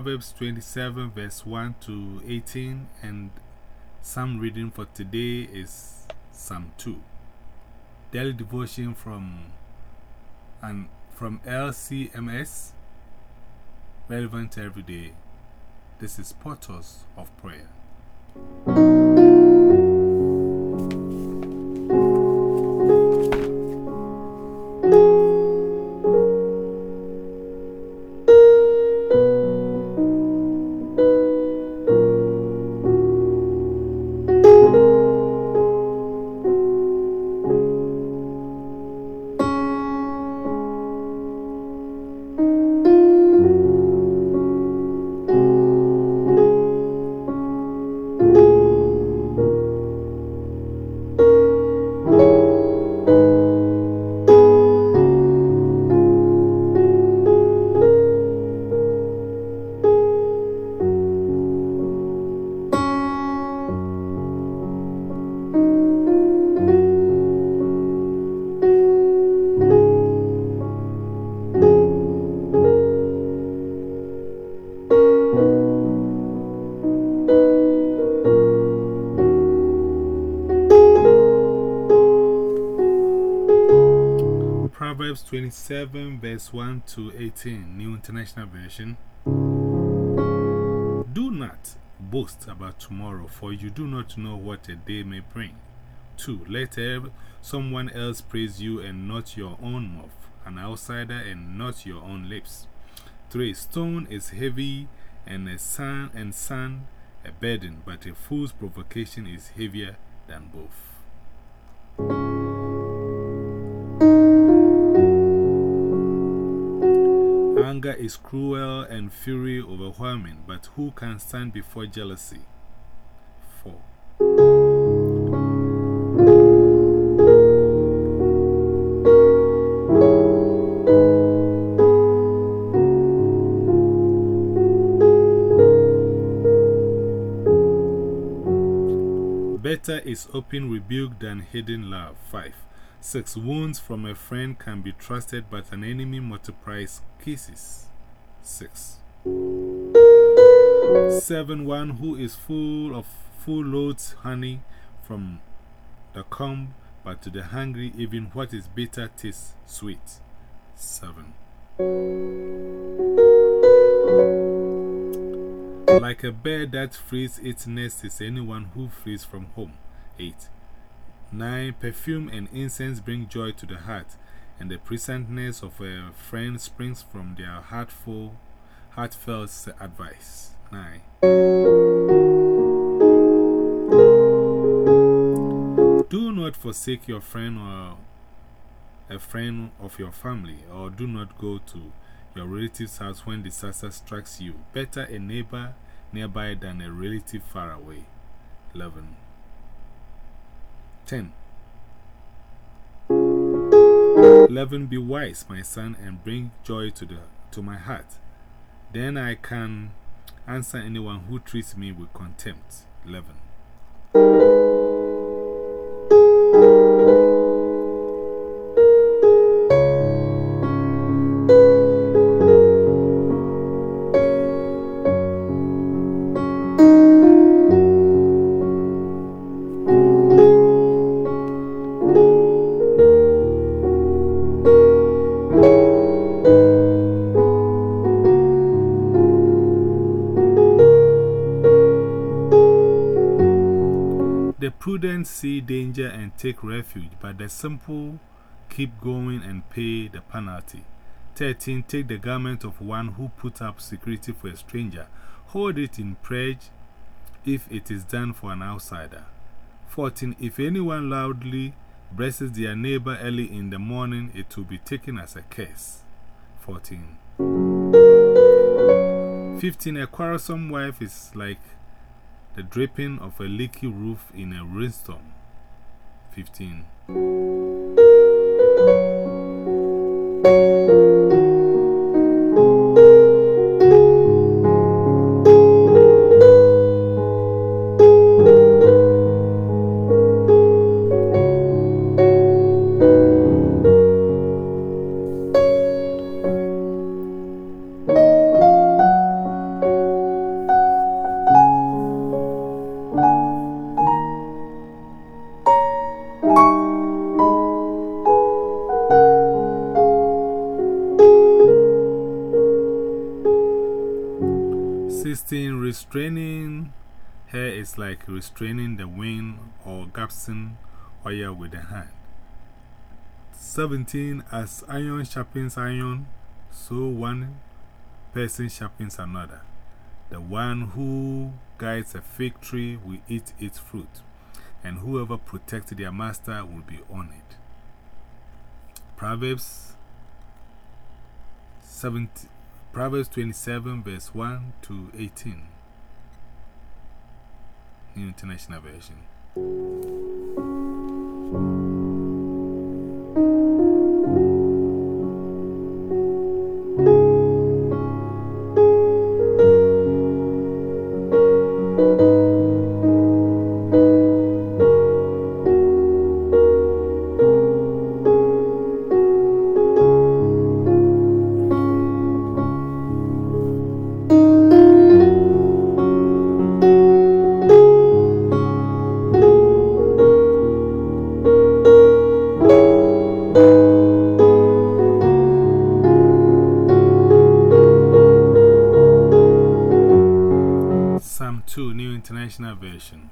Proverbs 27, verse 1 to 18, and Psalm reading for today is Psalm 2. Daily devotion from, and from LCMS, relevant every day. This is Portals of Prayer. 27, verse 1 to 18, New International Version. Do not boast about tomorrow, for you do not know what a day may bring. 2. Let someone else praise you and not your own mouth, an outsider and not your own lips. 3. Stone is heavy and, a sand, and sand a burden, but a fool's provocation is heavier than both. Anger is cruel and fury overwhelming, but who can stand before jealousy? 4. Better is open rebuke than hidden love. 5. Six wounds from a friend can be trusted, but an enemy multiplies kisses. Six. Seven. One who is full of full loads honey from the comb, but to the hungry, even what is bitter tastes sweet. Seven. Like a bird that frees its nest is anyone who flees from home. 8. 9. Perfume and incense bring joy to the heart, and the pleasantness of a friend springs from their heartful, heartfelt advice. 9. Do not forsake your friend or a friend of your family, or do not go to your relative's house when disaster strikes you. Better a neighbor nearby than a relative far away. 11. 10. 11. Be wise, my son, and bring joy to, the, to my heart. Then I can answer anyone who treats me with contempt. 11. See danger and take refuge, but the simple keep going and pay the penalty. 13. Take the garment of one who put up security for a stranger. Hold it in pledge if it is done for an outsider. 14. If anyone loudly blesses their neighbor early in the morning, it will be taken as a curse. 14. 15. A quarrelsome wife is like the dripping of a leaky roof in a rainstorm. 15. Restraining her is like restraining the wind or gasping oil with the hand. 17. As iron sharpens iron, so one person sharpens another. The one who guides a fig tree will eat its fruit, and whoever protects their master will be honored. Proverbs 17, Proverbs 27, verse 1 to 18. New International Version. International Version.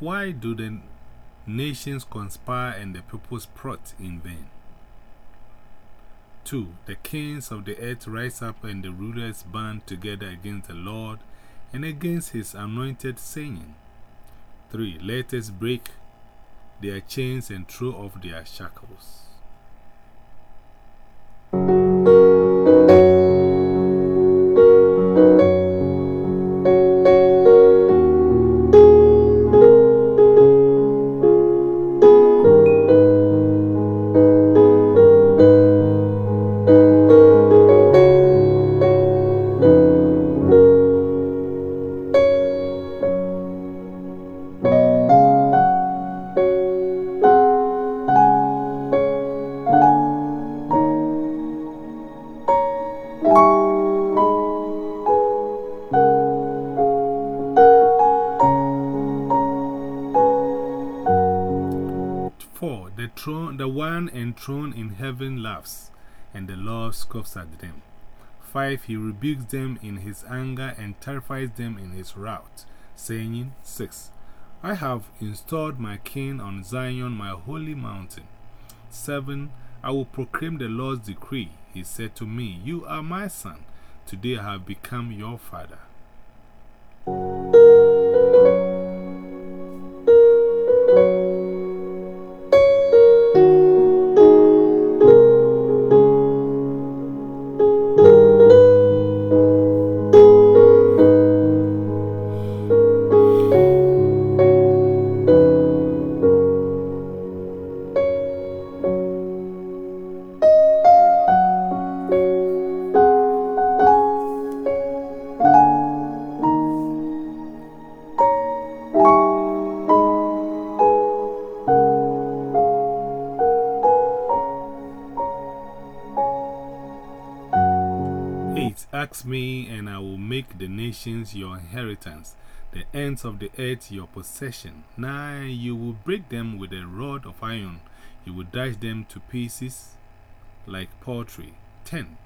Why do the nations conspire and the peoples plot in vain? 2. The kings of the earth rise up and the rulers band together against the Lord and against his anointed, saying, 3. Let us break their chains and throw off their shackles. One enthroned in heaven laughs, and the Lord scoffs at them. 5. He rebukes them in his anger and terrifies them in his wrath, saying, 6. I have installed my king on Zion, my holy mountain. 7. I will proclaim the Lord's decree. He said to me, You are my son. Today I have become your father. Me, and I will make the nations your inheritance, the ends of the earth your possession. Nine, you will break them with a rod of iron, you will dash them to pieces like poultry. 10.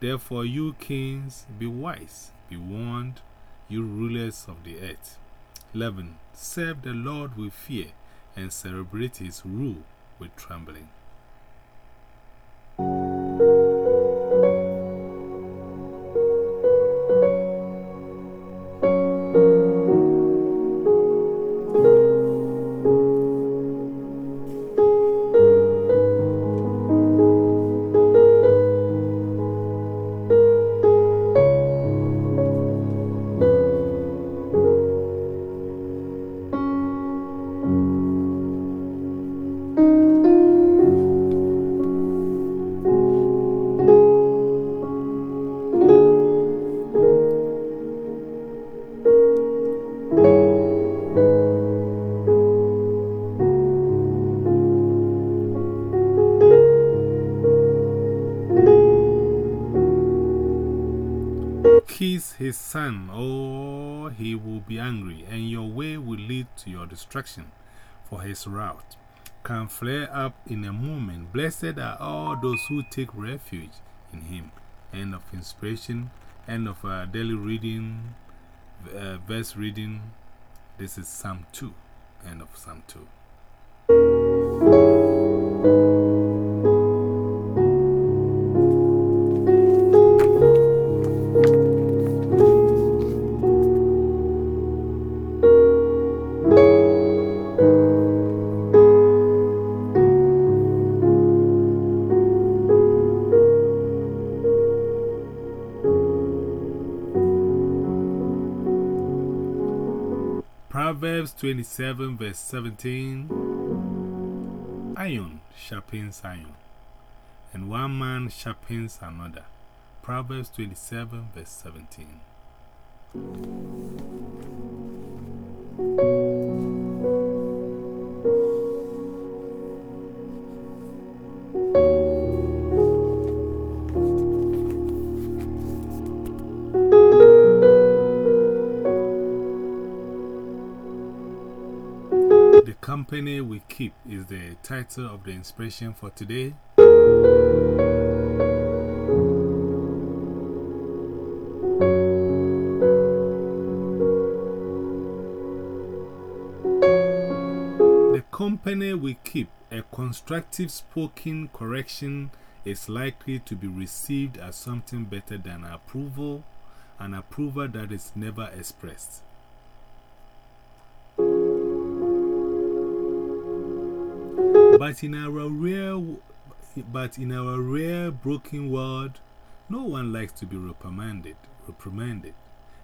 Therefore, you kings, be wise, be warned, you rulers of the earth. 11. Serve the Lord with fear and celebrate his rule with trembling. Son, or he will be angry, and your way will lead to your destruction, for his wrath can flare up in a moment. Blessed are all those who take refuge in him. End of inspiration, end of our daily reading, uh, verse reading. This is Psalm 2, end of Psalm 2. Proverbs 27 verse 17 Iron sharpens iron, and one man sharpens another. Proverbs 27 verse 17. Company we keep is the title of the inspiration for today. The company we keep, a constructive spoken correction is likely to be received as something better than approval, an approval that is never expressed. But in our rare, but in our rare broken world, no one likes to be reprimanded. Reprimanded.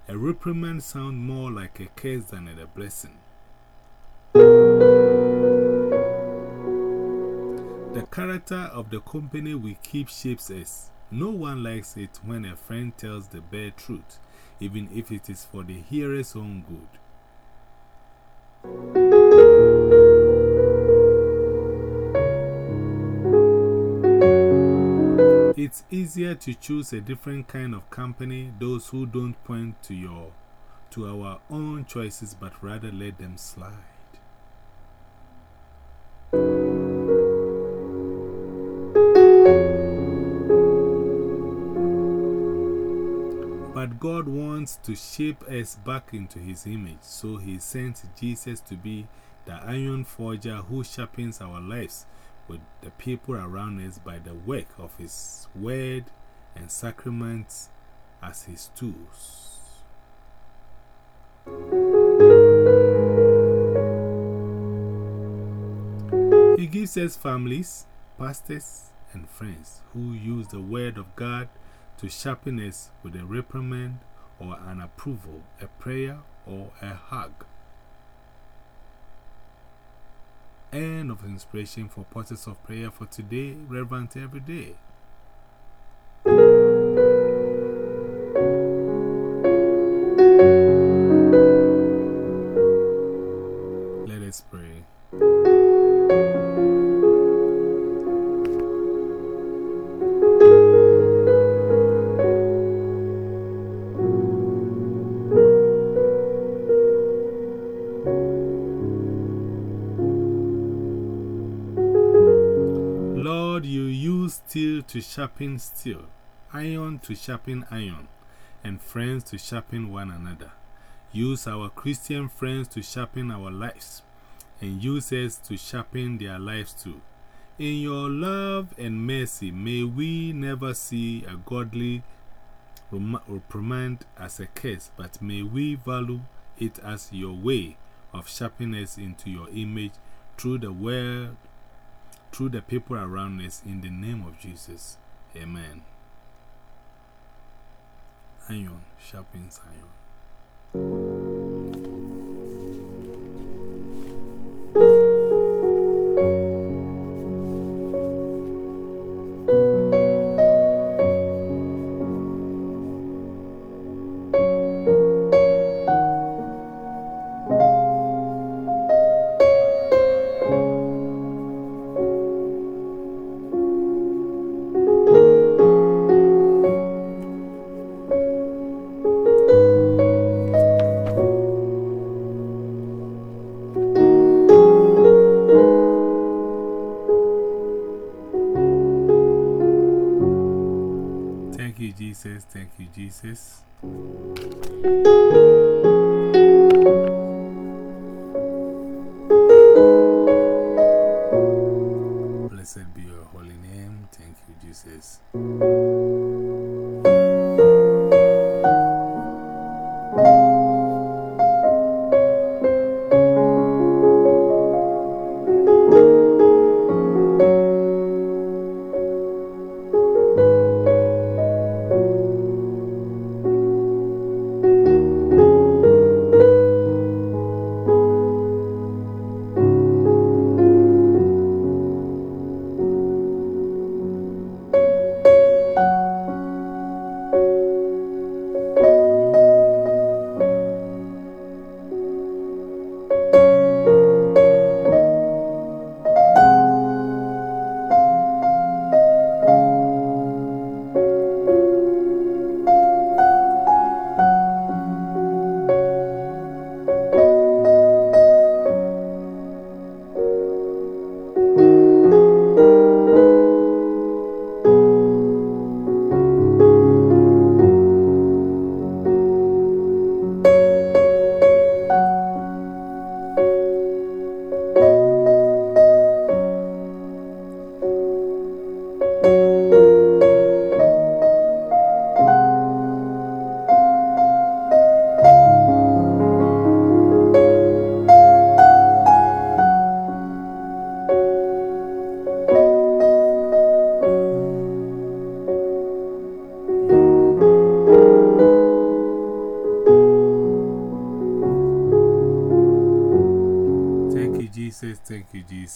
A reprimand sounds more like a curse than a blessing. The character of the company we keep shapes us. No one likes it when a friend tells the bare truth, even if it is for the hearer's own good. It's easier to choose a different kind of company, those who don't point to, your, to our own choices but rather let them slide. But God wants to shape us back into His image, so He sent Jesus to be the iron forger who sharpens our lives with the people around us by the work of His word and sacraments as His tools. He gives us families, pastors, and friends who use the word of God to sharpen us with a reprimand or an approval, a prayer or a hug. End of inspiration for portals of prayer for today, relevant every day. Steel to sharpen steel, iron to sharpen iron, and friends to sharpen one another. Use our Christian friends to sharpen our lives, and use us to sharpen their lives too. In your love and mercy, may we never see a godly reprimand as a curse, but may we value it as your way of sharpening us into your image through the word through the people around us in the name of Jesus. Amen. Iron sharpens iron. Jesus.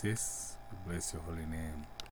Jesus. Bless your holy name.